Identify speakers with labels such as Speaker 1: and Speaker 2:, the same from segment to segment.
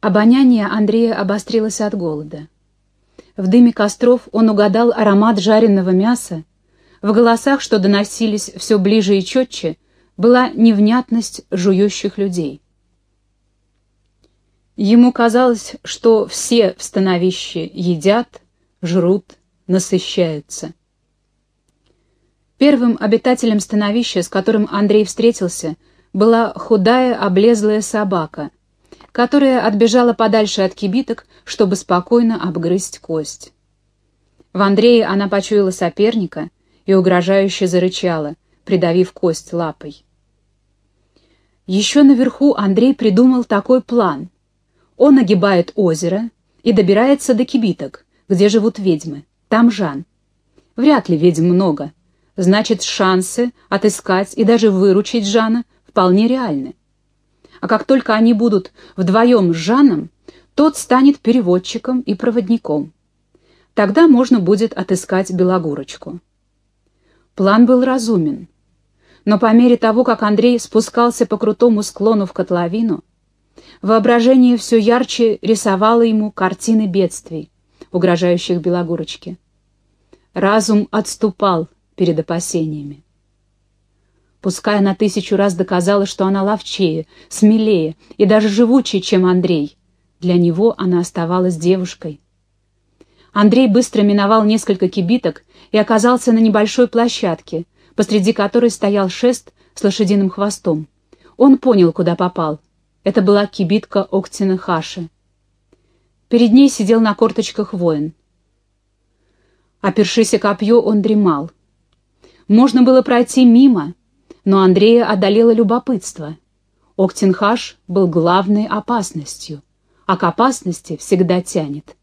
Speaker 1: Обоняние Андрея обострилось от голода. В дыме костров он угадал аромат жареного мяса, в голосах, что доносились все ближе и четче, была невнятность жующих людей. Ему казалось, что все в становище едят, жрут, насыщаются. Первым обитателем становища, с которым Андрей встретился, была худая, облезлая собака, которая отбежала подальше от кибиток, чтобы спокойно обгрызть кость. В Андрее она почуяла соперника и угрожающе зарычала, придавив кость лапой. Еще наверху Андрей придумал такой план. Он огибает озеро и добирается до кибиток, где живут ведьмы. Там Жан. Вряд ли ведьм много. Значит, шансы отыскать и даже выручить Жана вполне реальны. А как только они будут вдвоем с Жаном, тот станет переводчиком и проводником. Тогда можно будет отыскать Белогорочку. План был разумен. Но по мере того, как Андрей спускался по крутому склону в котловину, воображение все ярче рисовало ему картины бедствий, угрожающих Белогорочке. Разум отступал перед опасениями. Пускай она тысячу раз доказала, что она ловчее, смелее и даже живучее, чем Андрей, для него она оставалась девушкой. Андрей быстро миновал несколько кибиток и оказался на небольшой площадке, посреди которой стоял шест с лошадиным хвостом. Он понял, куда попал. Это была кибитка Октина Хаши. Перед ней сидел на корточках воин. Опершись о копье, он дремал. Можно было пройти мимо, но Андрея одолело любопытство. Октинхаш был главной опасностью, а к опасности всегда тянет.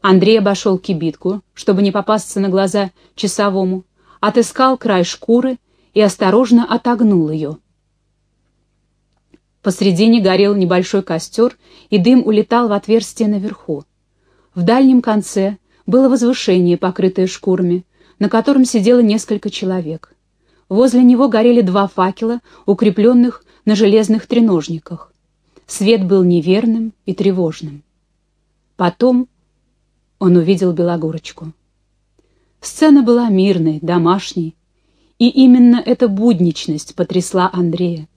Speaker 1: Андрей обошел кибитку, чтобы не попасться на глаза часовому, отыскал край шкуры и осторожно отогнул ее. Посредине горел небольшой костер, и дым улетал в отверстие наверху. В дальнем конце было возвышение, покрытое шкурами, на котором сидело несколько человек. Возле него горели два факела, укрепленных на железных треножниках. Свет был неверным и тревожным. Потом он увидел Белогорочку. Сцена была мирной, домашней, и именно эта будничность потрясла Андрея.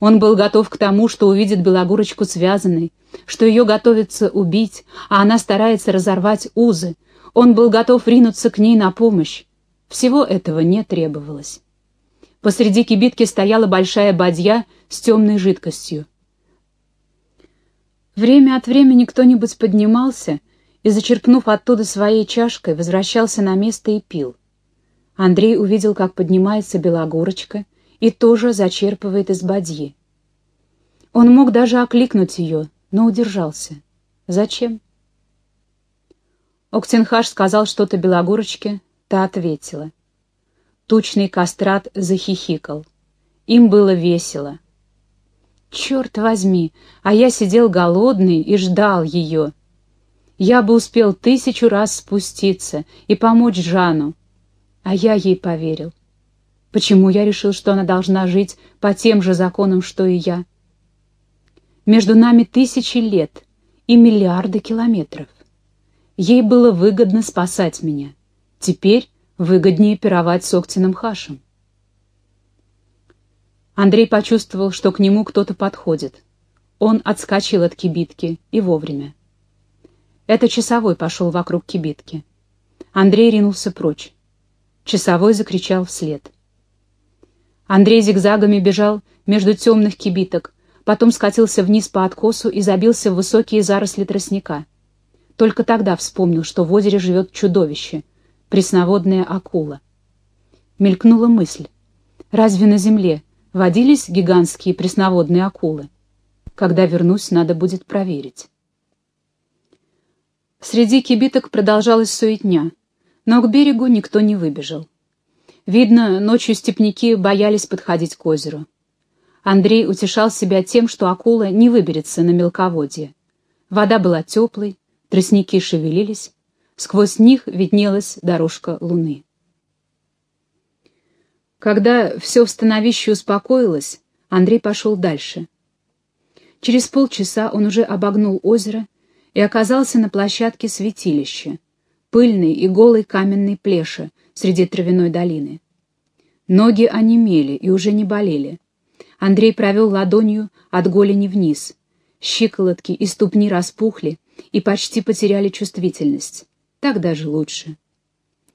Speaker 1: Он был готов к тому, что увидит Белогорочку связанной, что ее готовится убить, а она старается разорвать узы. Он был готов ринуться к ней на помощь. Всего этого не требовалось. Посреди кибитки стояла большая бадья с темной жидкостью. Время от времени кто-нибудь поднимался и, зачерпнув оттуда своей чашкой, возвращался на место и пил. Андрей увидел, как поднимается белогорочка и тоже зачерпывает из бадьи. Он мог даже окликнуть ее, но удержался. Зачем? Октенхаш сказал что-то белогорочке, та ответила. Тучный кастрат захихикал. Им было весело. Черт возьми, а я сидел голодный и ждал ее я бы успел тысячу раз спуститься и помочь Жану. А я ей поверил. Почему я решил, что она должна жить по тем же законам, что и я? Между нами тысячи лет и миллиарды километров. Ей было выгодно спасать меня. Теперь выгоднее пировать с Октиным Хашем. Андрей почувствовал, что к нему кто-то подходит. Он отскочил от кибитки и вовремя. Это часовой пошел вокруг кибитки. Андрей ринулся прочь. Часовой закричал вслед. Андрей зигзагами бежал между темных кибиток, потом скатился вниз по откосу и забился в высокие заросли тростника. Только тогда вспомнил, что в озере живет чудовище, пресноводная акула. Мелькнула мысль. Разве на земле водились гигантские пресноводные акулы? Когда вернусь, надо будет проверить. Среди кибиток продолжалась суетня, но к берегу никто не выбежал. Видно, ночью степняки боялись подходить к озеру. Андрей утешал себя тем, что акула не выберется на мелководье. Вода была теплой, тростники шевелились, сквозь них виднелась дорожка луны. Когда все в становище успокоилось, Андрей пошел дальше. Через полчаса он уже обогнул озеро и оказался на площадке святилища, пыльной и голой каменной плеши среди травяной долины. Ноги онемели и уже не болели. Андрей провел ладонью от голени вниз. Щиколотки и ступни распухли и почти потеряли чувствительность. Так даже лучше.